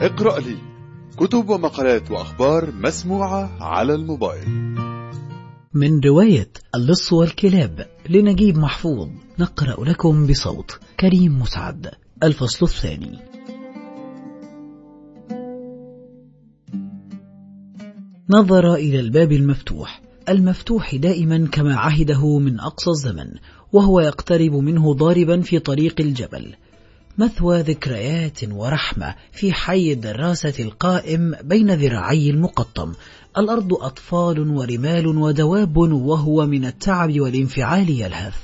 اقرأ لي كتب ومقالات وأخبار مسموعة على الموبايل. من رواية اللص والكلاب لنجيب محفوظ نقرأ لكم بصوت كريم مسعد الفصل الثاني. نظر إلى الباب المفتوح المفتوح دائما كما عهده من أقصى الزمن وهو يقترب منه ضاربا في طريق الجبل. مثوى ذكريات ورحمة في حي الدراسة القائم بين ذراعي المقطم. الأرض أطفال ورمال ودواب وهو من التعب والانفعال يلهث.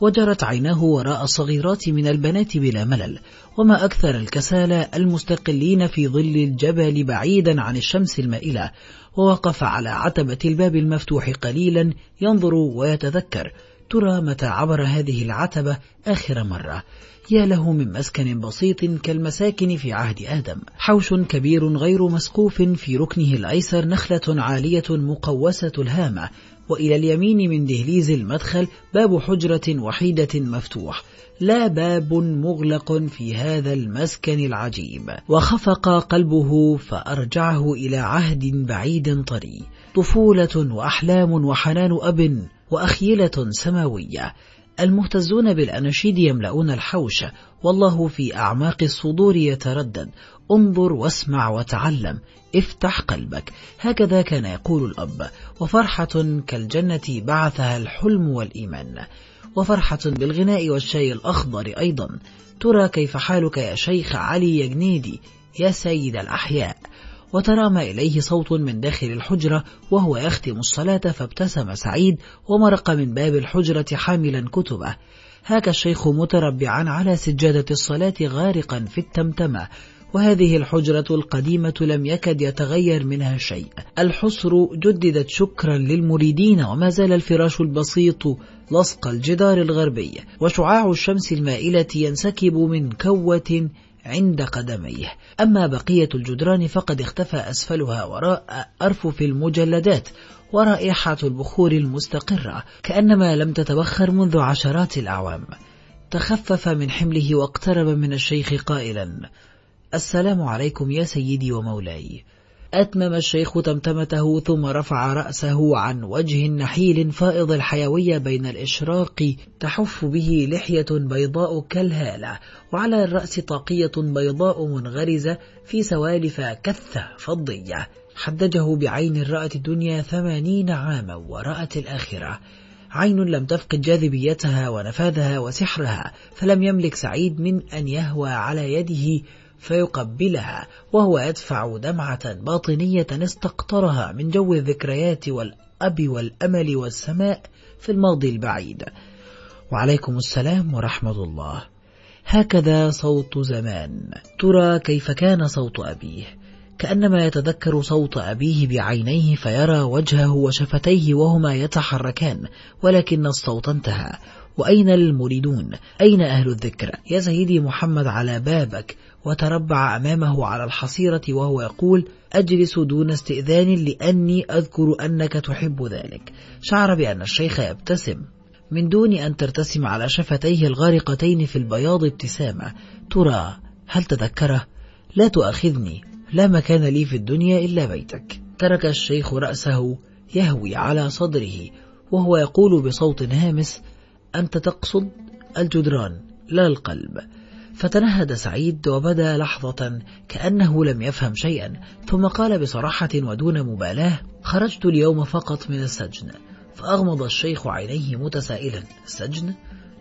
وجرت عيناه وراء الصغيرات من البنات بلا ملل. وما أكثر الكسالى المستقلين في ظل الجبل بعيدا عن الشمس المائلة. ووقف على عتبة الباب المفتوح قليلا ينظر ويتذكر. ترى متى عبر هذه العتبة آخر مرة. يا له من مسكن بسيط كالمساكن في عهد آدم. حوش كبير غير مسقوف في ركنه الأيسر نخلة عالية مقوسة الهامة. وإلى اليمين من دهليز المدخل باب حجرة وحيدة مفتوح. لا باب مغلق في هذا المسكن العجيب. وخفق قلبه فأرجعه إلى عهد بعيد طري. طفولة وأحلام وحنان أب وأخيلة سماوية. المهتزون بالأناشيد يملؤون الحوش والله في أعماق الصدور يتردد. انظر واسمع وتعلم افتح قلبك. هكذا كان يقول الأب. وفرحة كالجنة بعثها الحلم والإيمان. وفرحة بالغناء والشاي الأخضر أيضا. ترى كيف حالك يا شيخ علي يجنيدي يا سيد الأحياء. وترام إليه صوت من داخل الحجرة وهو يختم الصلاة فابتسم سعيد ومرق من باب الحجرة حاملا كتبه. هاك الشيخ متربعا على سجادة الصلاة غارقا في التمتمة وهذه الحجرة القديمة لم يكد يتغير منها شيء. الحصر جددت شكرا للمريدين وما زال الفراش البسيط لصق الجدار الغربي وشعاع الشمس المائلة ينسكب من كوة عند قدميه. أما بقية الجدران فقد اختفى أسفلها وراء أرفف المجلدات ورائحة البخور المستقرة كأنما لم تتبخر منذ عشرات الأعوام. تخفف من حمله واقترب من الشيخ قائلا السلام عليكم يا سيدي ومولاي. أتمم الشيخ تمتمته ثم رفع رأسه عن وجه نحيل فائض الحيوية بين الإشراق تحف به لحية بيضاء كالهالة وعلى الرأس طاقية بيضاء منغرزة في سوالف كثة فضية. حدجه بعين رأت الدنيا ثمانين عاما ورأت الآخرة. عين لم تفقد جاذبيتها ونفاذها وسحرها فلم يملك سعيد من أن يهوى على يده فيقبلها وهو يدفع دمعة باطنية استقطرها من جو الذكريات والأب والأمل والسماء في الماضي البعيد. وعليكم السلام ورحمة الله. هكذا صوت زمان. ترى كيف كان صوت أبيه. كأنما يتذكر صوت أبيه بعينيه فيرى وجهه وشفتيه وهما يتحركان ولكن الصوت انتهى. وأين المريدون؟ أين أهل الذكر؟ يا سيدي محمد على بابك. وتربع أمامه على الحصيرة وهو يقول أجلس دون استئذان لأني أذكر أنك تحب ذلك. شعر بأن الشيخ يبتسم. من دون أن ترتسم على شفتيه الغارقتين في البياض ابتسامة. ترى هل تذكره؟ لا تؤاخذني. لا مكان لي في الدنيا إلا بيتك. ترك الشيخ رأسه يهوي على صدره وهو يقول بصوت هامس أنت تقصد الجدران لا القلب. فتنهد سعيد وبدا لحظة كأنه لم يفهم شيئا ثم قال بصراحة ودون مبالاة خرجت اليوم فقط من السجن. فأغمض الشيخ عينيه متسائلا السجن؟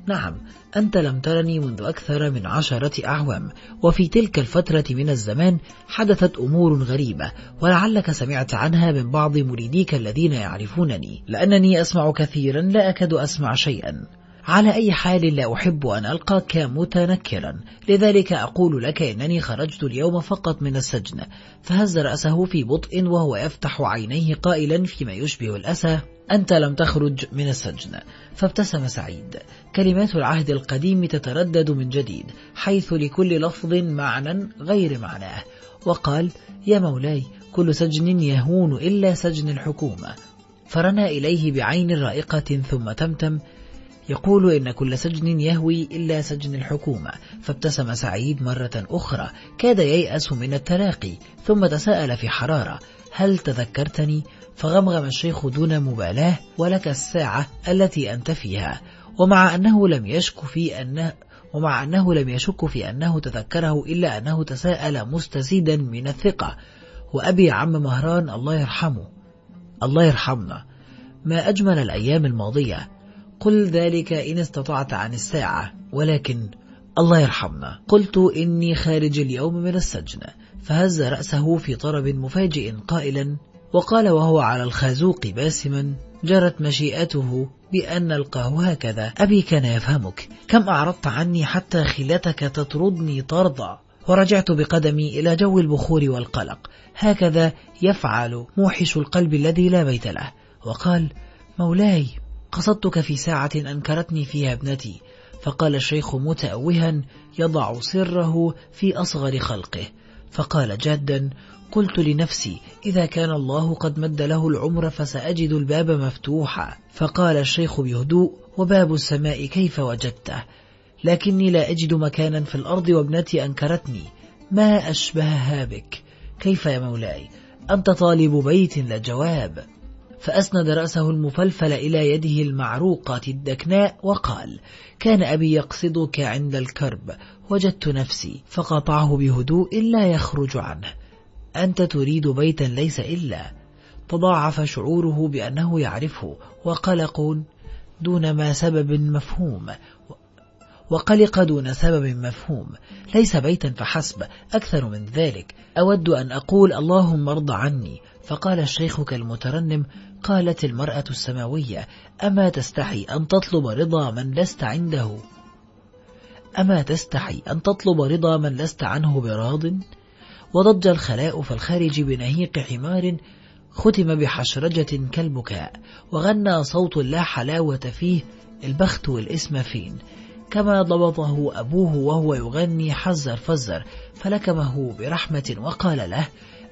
نعم أنت لم ترني منذ أكثر من عشرة أعوام وفي تلك الفترة من الزمان حدثت أمور غريبة ولعلك سمعت عنها من بعض مريديك الذين يعرفونني لأنني أسمع كثيرا لا أكد أسمع شيئا. على أي حال لا أحب أن ألقاك متنكرا لذلك أقول لك إنني خرجت اليوم فقط من السجن فهز رأسه في بطء وهو يفتح عينيه قائلا فيما يشبه الأسى أنت لم تخرج من السجن. فابتسم سعيد. كلمات العهد القديم تتردد من جديد حيث لكل لفظ معنى غير معناه. وقال يا مولاي كل سجن يهون إلا سجن الحكومة. فرنى إليه بعين رائقة ثم تمتم يقول إن كل سجن يهوي إلا سجن الحكومة. فابتسم سعيد مرة أخرى كاد ييأس من التلاقي. ثم تساءل في حرارة هل تذكرتني؟ فغمغم الشيخ دون مبالاة ولك الساعة التي أنت فيها. ومع أنه لم يشك في أنه ومع أنه لم يشك في أنه تذكره إلا أنه تساءل مستزيدا من الثقة. وأبي عم مهران الله يرحمه. الله يرحمنا. ما أجمل الأيام الماضية. قل ذلك إن استطعت عن الساعة ولكن الله يرحمنا. قلت إني خارج اليوم من السجن. فهز رأسه في طرب مفاجئ قائلا وقال وهو على الخازوق باسما جرت مشيئته بأن نلقاه هكذا. أبي كان يفهمك كم أعرضت عني حتى خلتك تطردني طردا. ورجعت بقدمي إلى جو البخور والقلق. هكذا يفعل موحش القلب الذي لا بيت له. وقال مولاي قصدتك في ساعة أنكرتني فيها ابنتي. فقال الشيخ متأوها يضع سره في أصغر خلقه فقال جادا قلت لنفسي إذا كان الله قد مد له العمر فسأجد الباب مفتوحا. فقال الشيخ بهدوء وباب السماء كيف وجدته؟ لكني لا أجد مكانا في الأرض وابنتي أنكرتني. ما أشبهها بك؟ كيف يا مولاي؟ أنت طالب بيت لا جواب. فأسند رأسه المفلفل إلى يده المعروقة الدكناء وقال كان أبي يقصدك عند الكرب. وجدت نفسي فقطعه بهدوء لا يخرج عنه. أنت تريد بيتا ليس إلا. تضاعف شعوره بأنه يعرفه وقلق دون ما سبب مفهوم. وقلق دون سبب مفهوم. ليس بيتا فحسب أكثر من ذلك. أود أن أقول اللهم ارض عني. فقال الشيخ كالمترنم قالت المرأة السماوية أما تستحي أن تطلب رضا من لست عنده؟ أما تستحي أن تطلب رضا من لست عنه براض؟ وضج الخلاء في الخارج بنهيق حمار ختم بحشرجة كالبكاء. وغنى صوت لا حلاوة فيه البخت والاسم فين؟ كما ضبطه أبوه وهو يغني حزر فزر فلكمه برحمة وقال له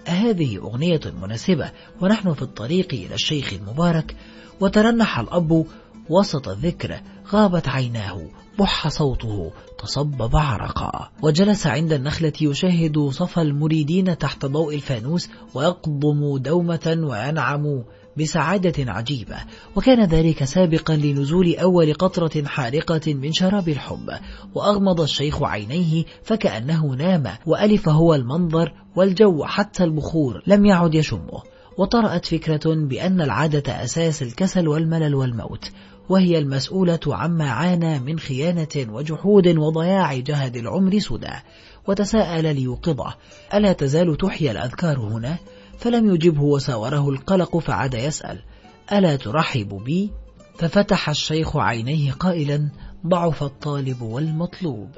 أهذه أغنية مناسبة ونحن في الطريق إلى الشيخ المبارك. وترنح الأب وسط الذكر غابت عيناه بح صوته تصبب عرقا. وجلس عند النخلة يشاهد صف المريدين تحت ضوء الفانوس ويقضم دومة وينعم بسعادة عجيبة وكان ذلك سابقا لنزول أول قطرة حارقة من شراب الحب وأغمض الشيخ عينيه فكأنه نام وألف هو المنظر والجو حتى البخور لم يعد يشمه. وطرأت فكرة بأن العادة أساس الكسل والملل والموت وهي المسؤولة عما عانى من خيانة وجحود وضياع جهد العمر سدى وتساءل ليوقظه ألا تزال تحيا الأذكار هنا؟ فلم يجبه وساوره القلق فعاد يسأل ألا ترحب بي؟ ففتح الشيخ عينيه قائلا ضعف الطالب والمطلوب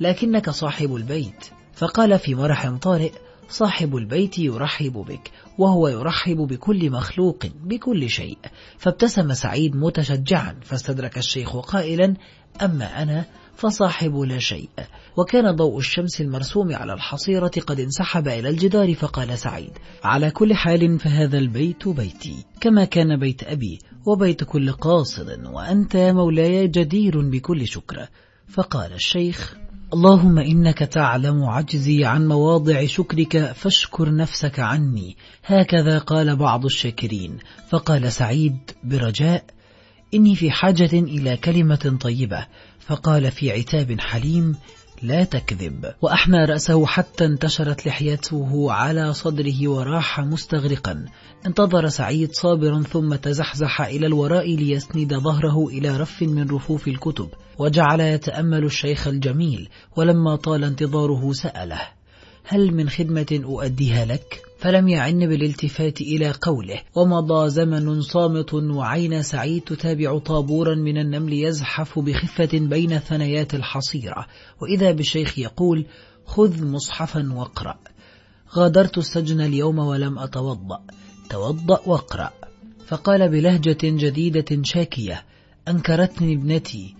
لكنك صاحب البيت. فقال في مرح طارئ صاحب البيت يرحب بك وهو يرحب بكل مخلوق بكل شيء. فابتسم سعيد متشجعا فاستدرك الشيخ قائلا أما أنا فصاحب لا شيء. وكان ضوء الشمس المرسوم على الحصيرة قد انسحب إلى الجدار فقال سعيد على كل حال فهذا البيت بيتي كما كان بيت أبي وبيت كل قاصد وأنت مولاي جدير بكل شكر. فقال الشيخ اللهم إنك تعلم عجزي عن مواضع شكرك فاشكر نفسك عني. هكذا قال بعض الشاكرين. فقال سعيد برجاء إني في حاجة إلى كلمة طيبة. فقال في عتاب حليم لا تكذب. وأحنى رأسه حتى انتشرت لحيته على صدره وراح مستغرقا. انتظر سعيد صابرا ثم تزحزح إلى الوراء ليسند ظهره إلى رف من رفوف الكتب. وجعل يتأمل الشيخ الجميل ولما طال انتظاره سأله. هل من خدمة أؤديها لك؟ فلم يعن بالالتفات إلى قوله ومضى زمن صامت وعين سعيد تتابع طابورا من النمل يزحف بخفة بين ثنيات الحصيرة. وإذا بالشيخ يقول خذ مصحفا واقرأ. غادرت السجن اليوم ولم أتوضأ. توضأ واقرأ. فقال بلهجة جديدة شاكية أنكرتني ابنتي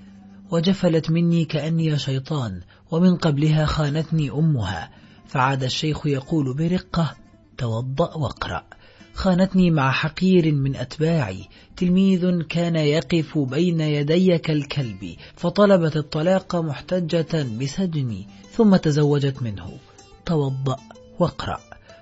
وجفلت مني كأني شيطان ومن قبلها خانتني أمها. فعاد الشيخ يقول برقة توضأ واقرأ. خانتني مع حقير من أتباعي. تلميذ كان يقف بين يدي كالكلب فطلبت الطلاق محتجة بسجني ثم تزوجت منه. توضأ واقرأ.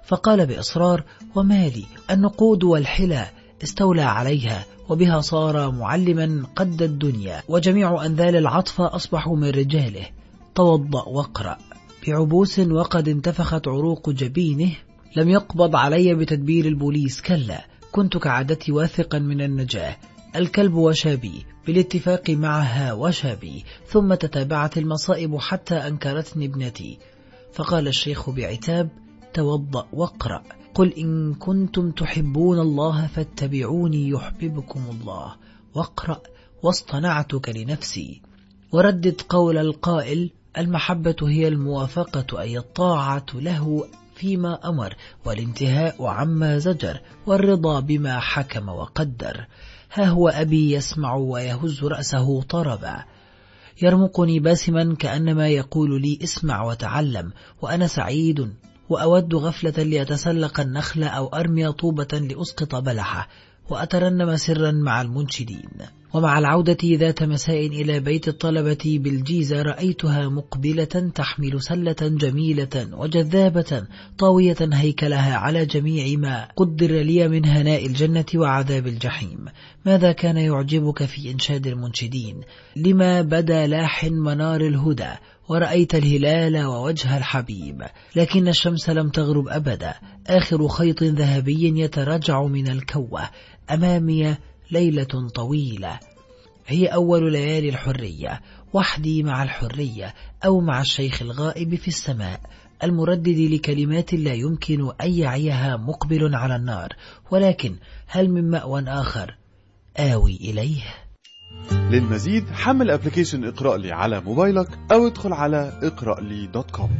فقال بإصرار ومالي النقود والحلى استولى عليها وبها صار معلما قد الدنيا وجميع أنذال العطف أصبحوا من رجاله. توضأ واقرأ. بعبوس وقد انتفخت عروق جبينه لم يقبض علي بتدبير البوليس كلا كنت كعادتي واثقا من النجاة الكلب وشابي بالاتفاق معها وشابي ثم تتابعت المصائب حتى أنكرتني ابنتي. فقال الشيخ بعتاب توضأ واقرأ قل إن كنتم تحبون الله فاتبعوني يحببكم الله. واقرأ واصطنعتك لنفسي. وردد قول القائل المحبة هي الموافقة أي الطاعة له فيما أمر والانتهاء عما زجر والرضا بما حكم وقدر. ها هو أبي يسمع ويهز رأسه طربا. يرمقني باسما كأنما يقول لي اسمع وتعلم وأنا سعيد وأود غفلة لأتسلق النخل أو أرمي طوبة لأسقط بلحة. وأترنم سرا مع المنشدين ومع العودة ذات مساء إلى بيت الطلبة بالجيزة رأيتها مقبلة تحمل سلة جميلة وجذابة طاوية هيكلها على جميع ما قدر لي من هناء الجنة وعذاب الجحيم. ماذا كان يعجبك في إنشاد المنشدين؟ لما بدا لاح منار الهدى؟ ورأيت الهلال ووجه الحبيب. لكن الشمس لم تغرب أبدا. آخر خيط ذهبي يتراجع من الكوة. أمامي ليلة طويلة. هي أول ليالي الحرية وحدي مع الحرية أو مع الشيخ الغائب في السماء المردد لكلمات لا يمكن أن يعيها مقبل على النار. ولكن هل من مأوى آخر آوي إليه؟ للمزيد حمل application إقرأ لي على موبايلك أو ادخل على إقرأ لي dot com.